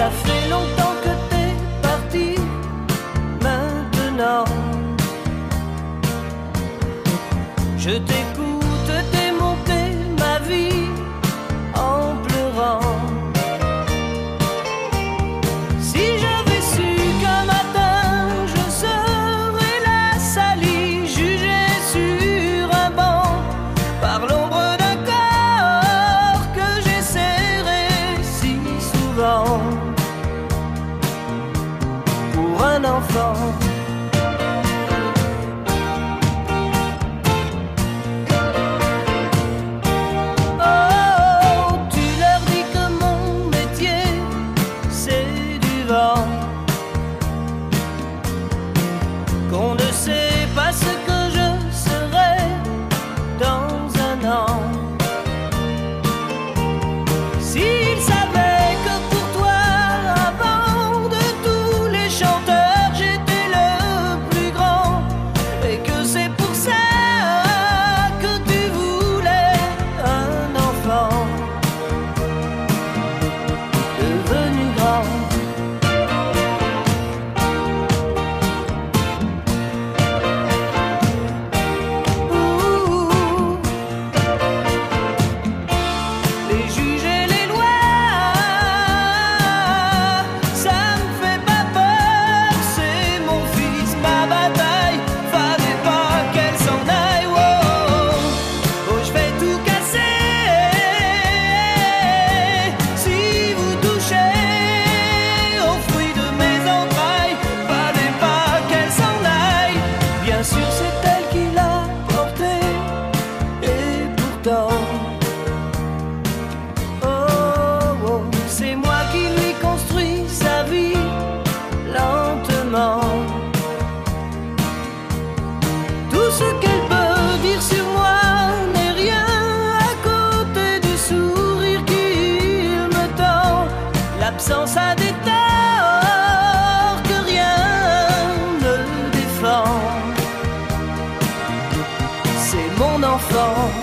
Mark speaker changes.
Speaker 1: Ça fait longtemps que t'es parti maintenant. Je t'écoute. No phone. Ce qu'elle peut dire sur moi n'est rien à côté du sourire qu'il me tend. L'absence a des torts que rien ne défend. C'est mon enfant.